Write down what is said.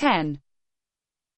10